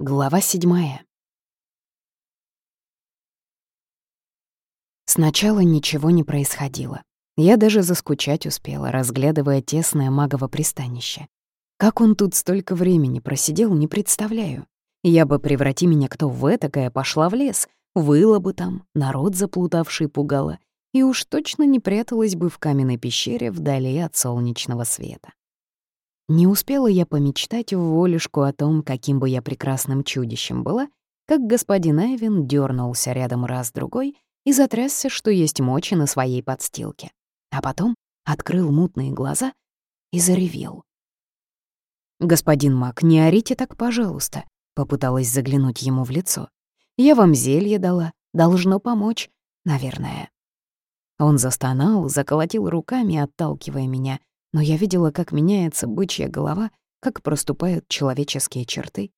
Глава седьмая. Сначала ничего не происходило. Я даже заскучать успела, разглядывая тесное магово пристанище. Как он тут столько времени просидел, не представляю. Я бы, преврати меня кто в этакое, пошла в лес, выла бы там, народ заплутавший пугала, и уж точно не пряталась бы в каменной пещере вдали от солнечного света. Не успела я помечтать в волюшку о том, каким бы я прекрасным чудищем была, как господин Айвин дернулся рядом раз-другой и затрясся, что есть мочи на своей подстилке. А потом открыл мутные глаза и заревел. «Господин Мак, не орите так, пожалуйста», — попыталась заглянуть ему в лицо. «Я вам зелье дала, должно помочь, наверное». Он застонал, заколотил руками, отталкивая меня — но я видела, как меняется бычья голова, как проступают человеческие черты.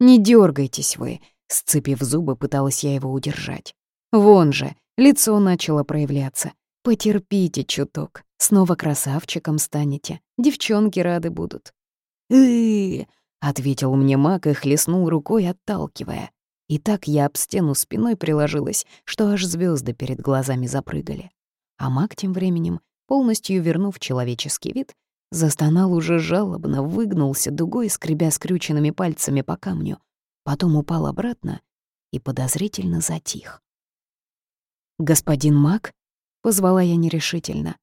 «Не дергайтесь вы!» — сцепив зубы, пыталась я его удержать. «Вон же, лицо начало проявляться. Потерпите чуток, снова красавчиком станете, девчонки рады будут». «Э-э-э!» ответил мне маг и хлестнул рукой, отталкивая. И так я об стену спиной приложилась, что аж звезды перед глазами запрыгали. А маг тем временем полностью вернув человеческий вид, застонал уже жалобно, выгнулся дугой, скребя скрюченными пальцами по камню, потом упал обратно и подозрительно затих. «Господин Мак?» — позвала я нерешительно.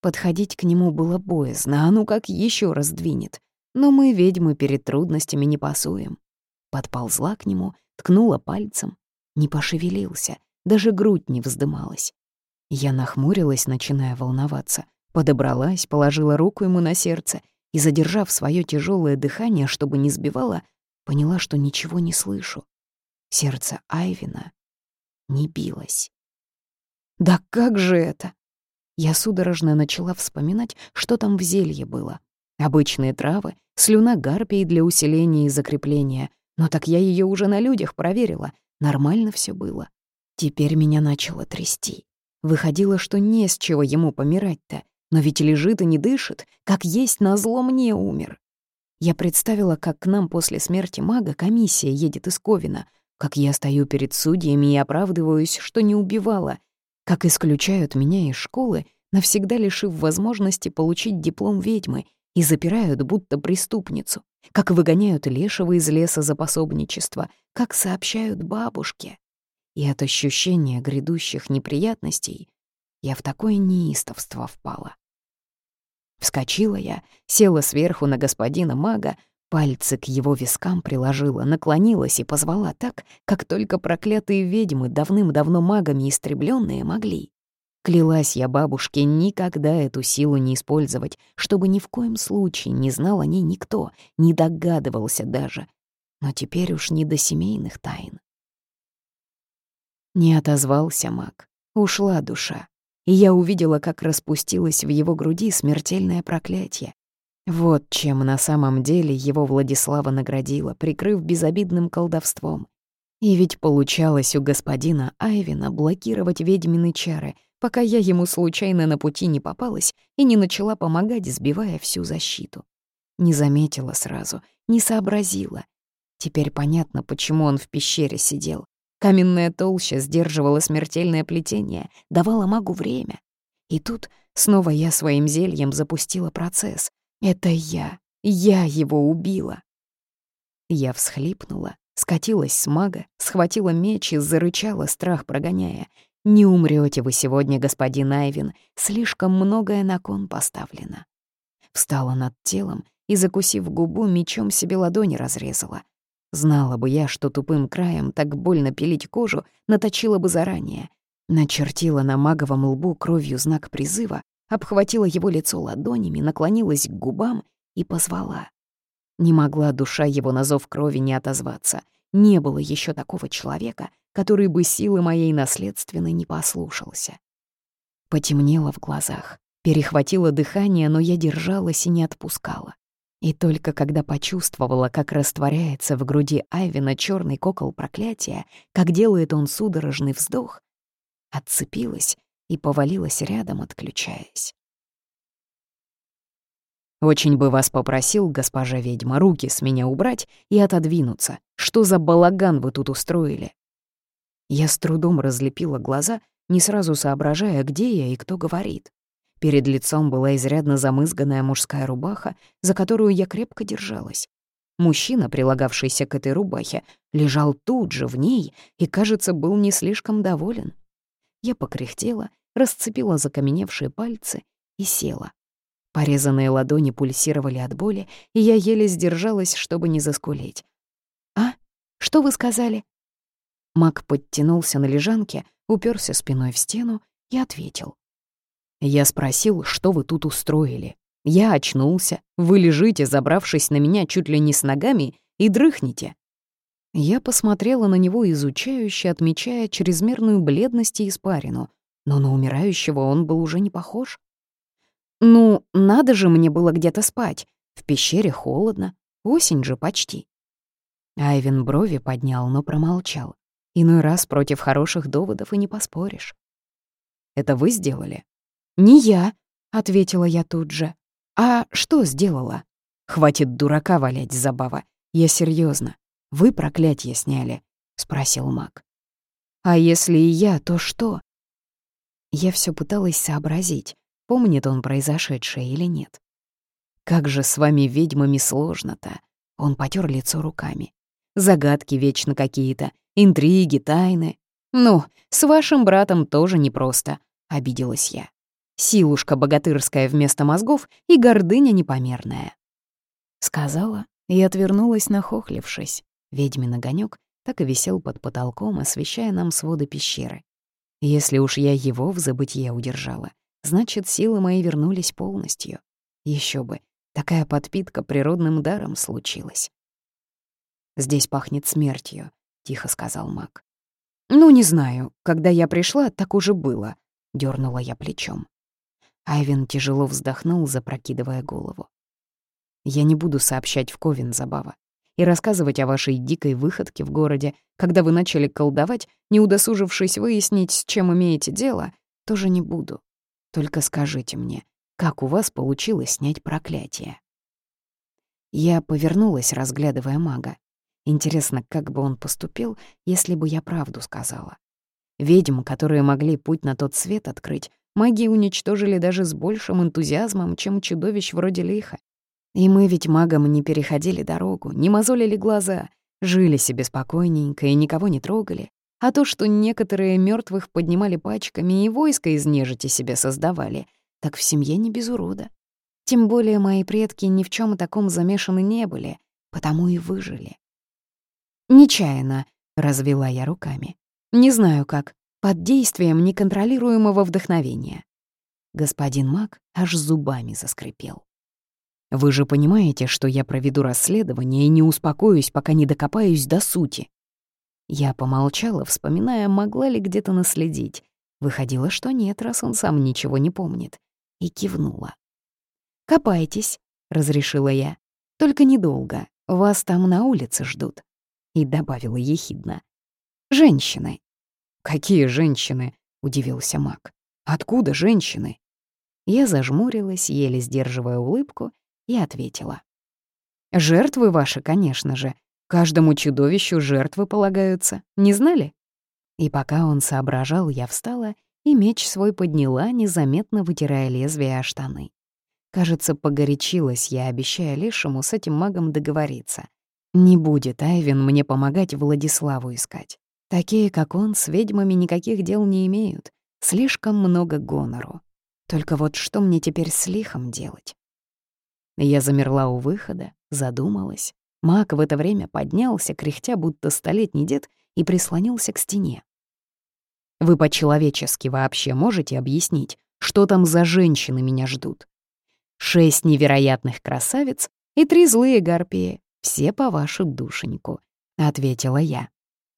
Подходить к нему было боязно, а ну как еще раз двинет. Но мы, ведьмы, перед трудностями не пасуем. Подползла к нему, ткнула пальцем. Не пошевелился, даже грудь не вздымалась. Я нахмурилась, начиная волноваться, подобралась, положила руку ему на сердце и, задержав свое тяжелое дыхание, чтобы не сбивало, поняла, что ничего не слышу. Сердце Айвина не билось. «Да как же это?» Я судорожно начала вспоминать, что там в зелье было. Обычные травы, слюна гарпии для усиления и закрепления. Но так я ее уже на людях проверила. Нормально все было. Теперь меня начало трясти. Выходило, что не с чего ему помирать-то, но ведь лежит и не дышит, как есть назло мне умер. Я представила, как к нам после смерти мага комиссия едет из Ковина, как я стою перед судьями и оправдываюсь, что не убивала, как исключают меня из школы, навсегда лишив возможности получить диплом ведьмы и запирают будто преступницу, как выгоняют лешего из леса за пособничество, как сообщают бабушке и от ощущения грядущих неприятностей я в такое неистовство впала. Вскочила я, села сверху на господина мага, пальцы к его вискам приложила, наклонилась и позвала так, как только проклятые ведьмы, давным-давно магами истребленные, могли. Клялась я бабушке никогда эту силу не использовать, чтобы ни в коем случае не знал о ней никто, не догадывался даже. Но теперь уж не до семейных тайн. Не отозвался маг. Ушла душа. И я увидела, как распустилось в его груди смертельное проклятие. Вот чем на самом деле его Владислава наградила, прикрыв безобидным колдовством. И ведь получалось у господина Айвина блокировать ведьмины чары, пока я ему случайно на пути не попалась и не начала помогать, сбивая всю защиту. Не заметила сразу, не сообразила. Теперь понятно, почему он в пещере сидел. Каменная толща сдерживала смертельное плетение, давала магу время. И тут снова я своим зельем запустила процесс. Это я, я его убила. Я всхлипнула, скатилась с мага, схватила меч и зарычала, страх прогоняя. «Не умрете вы сегодня, господин Айвин, слишком многое на кон поставлено». Встала над телом и, закусив губу, мечом себе ладони разрезала. Знала бы я, что тупым краем так больно пилить кожу, наточила бы заранее. Начертила на маговом лбу кровью знак призыва, обхватила его лицо ладонями, наклонилась к губам и позвала. Не могла душа его на зов крови не отозваться. Не было еще такого человека, который бы силы моей наследственной не послушался. Потемнело в глазах, перехватило дыхание, но я держалась и не отпускала. И только когда почувствовала, как растворяется в груди Айвина черный кокол проклятия, как делает он судорожный вздох, отцепилась и повалилась рядом, отключаясь. Очень бы вас попросил, госпожа ведьма, руки с меня убрать и отодвинуться. Что за балаган вы тут устроили?» Я с трудом разлепила глаза, не сразу соображая, где я и кто говорит. Перед лицом была изрядно замызганная мужская рубаха, за которую я крепко держалась. Мужчина, прилагавшийся к этой рубахе, лежал тут же в ней и, кажется, был не слишком доволен. Я покряхтела, расцепила закаменевшие пальцы и села. Порезанные ладони пульсировали от боли, и я еле сдержалась, чтобы не заскулить. «А? Что вы сказали?» Мак подтянулся на лежанке, уперся спиной в стену и ответил. Я спросил, что вы тут устроили. Я очнулся, вы лежите, забравшись на меня чуть ли не с ногами, и дрыхнете. Я посмотрела на него изучающе, отмечая чрезмерную бледность и испарину, но на умирающего он был уже не похож. Ну, надо же мне было где-то спать. В пещере холодно, осень же почти. Айвен брови поднял, но промолчал. Иной раз против хороших доводов и не поспоришь. «Это вы сделали?» «Не я», — ответила я тут же. «А что сделала?» «Хватит дурака валять, Забава. Я серьезно. Вы проклятие сняли?» — спросил маг. «А если и я, то что?» Я все пыталась сообразить, помнит он произошедшее или нет. Как же с вами, ведьмами, сложно-то. Он потер лицо руками. Загадки вечно какие-то, интриги, тайны. Ну, с вашим братом тоже непросто, обиделась я. Силушка богатырская вместо мозгов и гордыня непомерная. Сказала и отвернулась, нахохлившись. Ведьмин огонёк так и висел под потолком, освещая нам своды пещеры. Если уж я его в забытье удержала, значит, силы мои вернулись полностью. Еще бы, такая подпитка природным даром случилась. «Здесь пахнет смертью», — тихо сказал маг. «Ну, не знаю. Когда я пришла, так уже было», — дернула я плечом. Айвен тяжело вздохнул, запрокидывая голову. «Я не буду сообщать в Ковен, Забава, и рассказывать о вашей дикой выходке в городе, когда вы начали колдовать, не удосужившись выяснить, с чем имеете дело, тоже не буду. Только скажите мне, как у вас получилось снять проклятие?» Я повернулась, разглядывая мага. Интересно, как бы он поступил, если бы я правду сказала. Ведьм, которые могли путь на тот свет открыть, маги уничтожили даже с большим энтузиазмом, чем чудовищ вроде лиха. И мы ведь магам не переходили дорогу, не мозолили глаза, жили себе спокойненько и никого не трогали, а то, что некоторые мертвых поднимали пачками и войско из нежити себе создавали, так в семье не без урода. Тем более мои предки ни в чем таком замешаны не были, потому и выжили. «Нечаянно», — развела я руками. «Не знаю как, под действием неконтролируемого вдохновения». Господин Мак аж зубами заскрипел. «Вы же понимаете, что я проведу расследование и не успокоюсь, пока не докопаюсь до сути. Я помолчала, вспоминая, могла ли где-то наследить. Выходило, что нет, раз он сам ничего не помнит. И кивнула. «Копайтесь», — разрешила я. «Только недолго. Вас там на улице ждут». И добавила ехидно. «Женщины». «Какие женщины?» — удивился Мак. «Откуда женщины?» Я зажмурилась, еле сдерживая улыбку, и ответила. «Жертвы ваши, конечно же, Каждому чудовищу жертвы полагаются, не знали? И пока он соображал, я встала и меч свой подняла, незаметно вытирая лезвие о штаны. Кажется, погорячилась я, обещая Лешему с этим магом договориться. Не будет Айвин мне помогать Владиславу искать. Такие, как он, с ведьмами никаких дел не имеют. Слишком много гонору. Только вот что мне теперь с лихом делать? Я замерла у выхода, задумалась. Мак в это время поднялся, кряхтя, будто столетний дед, и прислонился к стене. «Вы по-человечески вообще можете объяснить, что там за женщины меня ждут? Шесть невероятных красавиц и три злые гарпии, все по вашу душеньку», — ответила я.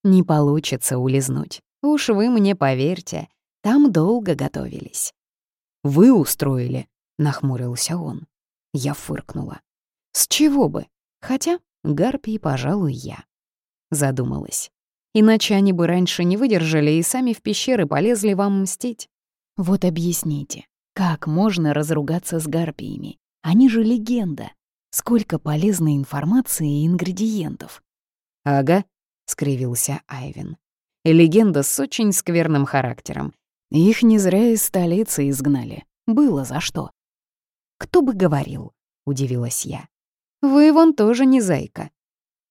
«Не получится улизнуть. Уж вы мне поверьте, там долго готовились». «Вы устроили», — нахмурился он. Я фыркнула. «С чего бы? Хотя Гарпий, пожалуй, я. Задумалась. Иначе они бы раньше не выдержали и сами в пещеры полезли вам мстить. Вот объясните, как можно разругаться с гарпиями? Они же легенда. Сколько полезной информации и ингредиентов. «Ага», — скривился Айвин. «Легенда с очень скверным характером. Их не зря из столицы изгнали. Было за что». «Кто бы говорил?» — удивилась я. «Вы вон тоже не зайка».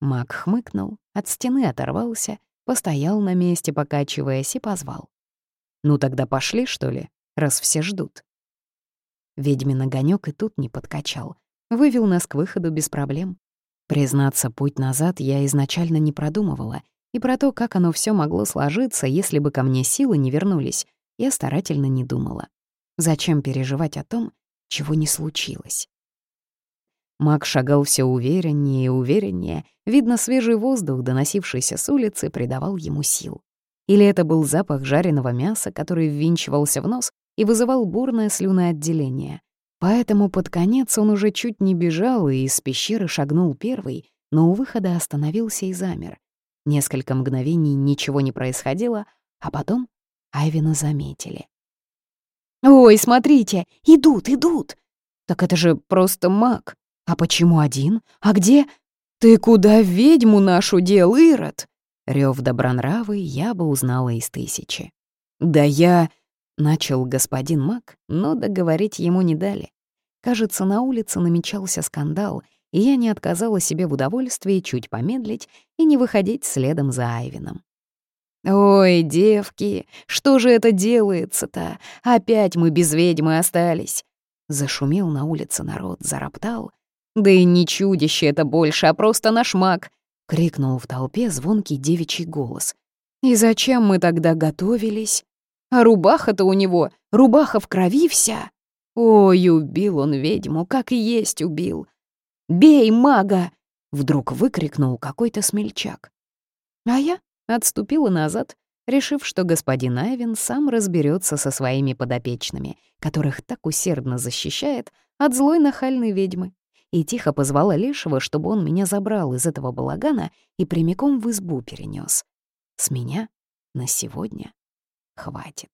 Мак хмыкнул, от стены оторвался, постоял на месте, покачиваясь, и позвал. «Ну тогда пошли, что ли, раз все ждут». Ведьмин огонёк и тут не подкачал, вывел нас к выходу без проблем. Признаться, путь назад я изначально не продумывала, и про то, как оно все могло сложиться, если бы ко мне силы не вернулись, я старательно не думала. Зачем переживать о том, чего не случилось? Маг шагал все увереннее и увереннее. Видно, свежий воздух, доносившийся с улицы, придавал ему сил. Или это был запах жареного мяса, который ввинчивался в нос и вызывал бурное слюноотделение. Поэтому под конец он уже чуть не бежал и из пещеры шагнул первый, но у выхода остановился и замер. Несколько мгновений ничего не происходило, а потом Айвина заметили. «Ой, смотрите, идут, идут!» «Так это же просто маг!» «А почему один? А где?» «Ты куда ведьму нашу дел, Ирод?» Рёв добронравый я бы узнала из тысячи. «Да я...» — начал господин Мак, но договорить ему не дали. Кажется, на улице намечался скандал, и я не отказала себе в удовольствии чуть помедлить и не выходить следом за Айвином. «Ой, девки, что же это делается-то? Опять мы без ведьмы остались!» Зашумел на улице народ, зароптал — да и не чудище это больше, а просто наш маг!» — крикнул в толпе звонкий девичий голос. «И зачем мы тогда готовились? А рубаха-то у него, рубаха в крови вся!» Ой, убил он ведьму, как и есть убил. «Бей мага!» — вдруг выкрикнул какой-то смельчак. А я отступила назад, решив, что господин Айвин сам разберется со своими подопечными, которых так усердно защищает от злой нахальной ведьмы и тихо позвала Лешего, чтобы он меня забрал из этого балагана и прямиком в избу перенес. С меня на сегодня хватит.